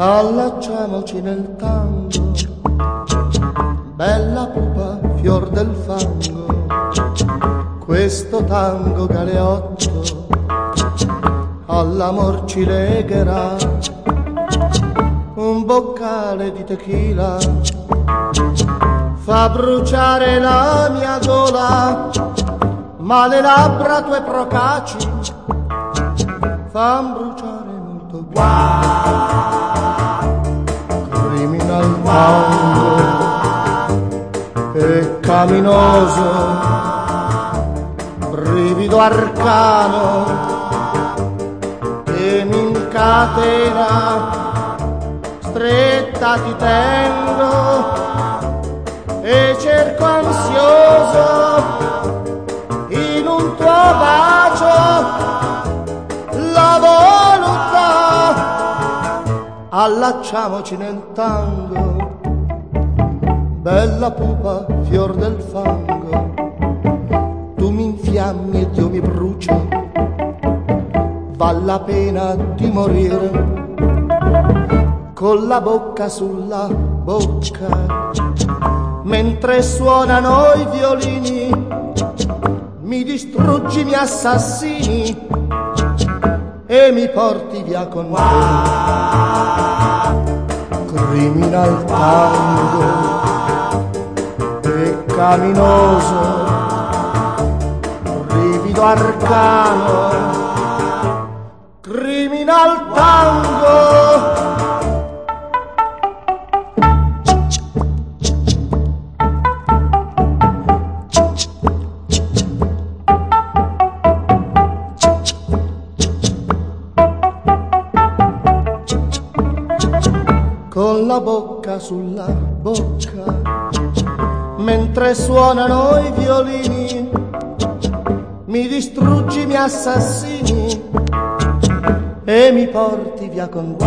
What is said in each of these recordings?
allacciamoci nel tango, bella pupa, fior del fango, questo tango galeotto. All'amor ci legherà. Un boccale di tequila. Fa bruciare la mia gola. Ma le labbra tue procaci fan bruciare molto. Criminal peccaminoso brivido arcano che mi incatena stretta ti tengo e cerco ansioso in un tuo bacio la volontà allacciamoci nel tango bella pupa fior del fango. Tu mi infiammi ed io mi brucio val la pena di morire. Con la bocca sulla bocca, mentre suonano i violini, mi distruggi, mi assassini e mi porti via con te. Criminal tango, peccaminoso, rivido arcano, criminal tango. con la bocca sulla bocca, mentre suonano i violini, mi distruggi, mi assassini e mi porti via con te.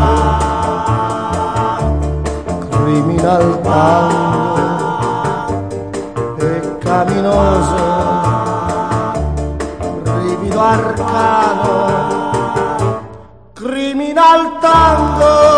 Criminal tango, peccaminoso, rivido arcano, criminal tango.